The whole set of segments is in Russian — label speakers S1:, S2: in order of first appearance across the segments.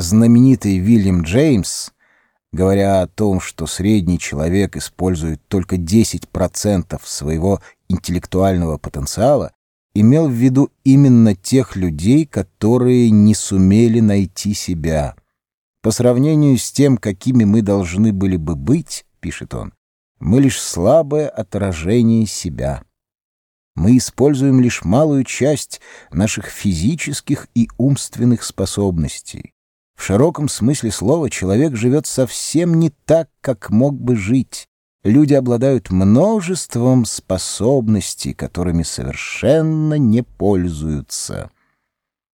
S1: Знаменитый Вильям Джеймс, говоря о том, что средний человек использует только 10% своего интеллектуального потенциала, имел в виду именно тех людей, которые не сумели найти себя. По сравнению с тем, какими мы должны были бы быть, пишет он, мы лишь слабое отражение себя. Мы используем лишь малую часть наших физических и умственных способностей. В широком смысле слова человек живет совсем не так, как мог бы жить. Люди обладают множеством способностей, которыми совершенно не пользуются.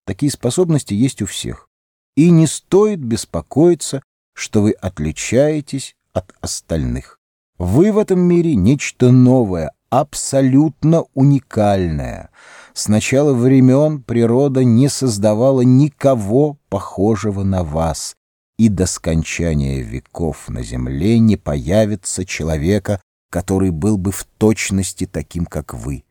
S1: Такие способности есть у всех. И не стоит беспокоиться, что вы отличаетесь от остальных. Вы в этом мире нечто новое, абсолютно уникальное. С начала времен природа не создавала никого похожего на вас, и до скончания веков на земле не появится человека, который был бы в точности таким, как вы.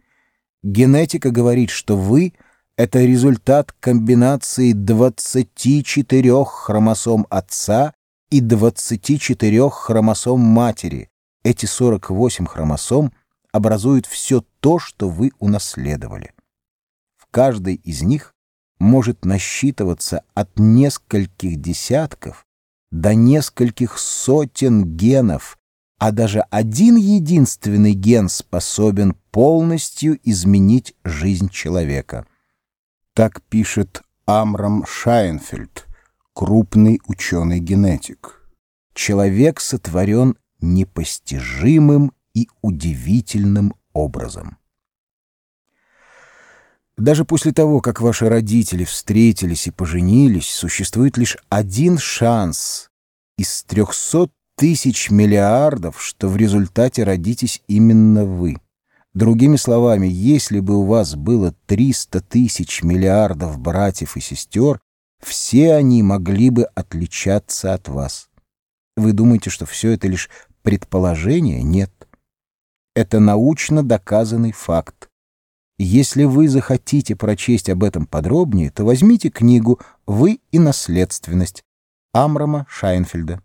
S1: Генетика говорит, что вы — это результат комбинации 24 хромосом отца и 24 хромосом матери. Эти 48 хромосом образуют все то, что вы унаследовали. В каждой из них может насчитываться от нескольких десятков до нескольких сотен генов, а даже один единственный ген способен полностью изменить жизнь человека. Так пишет Амрам Шайнфельд, крупный ученый-генетик. Человек сотворен непостижимым и удивительным образом. Даже после того, как ваши родители встретились и поженились, существует лишь один шанс из трехсот тысяч миллиардов, что в результате родитесь именно вы. Другими словами, если бы у вас было 300 тысяч миллиардов братьев и сестер, все они могли бы отличаться от вас. Вы думаете, что все это лишь предположение? Нет. Это научно доказанный факт. Если вы захотите прочесть об этом подробнее, то возьмите книгу «Вы и наследственность» Амрама Шайнфельда.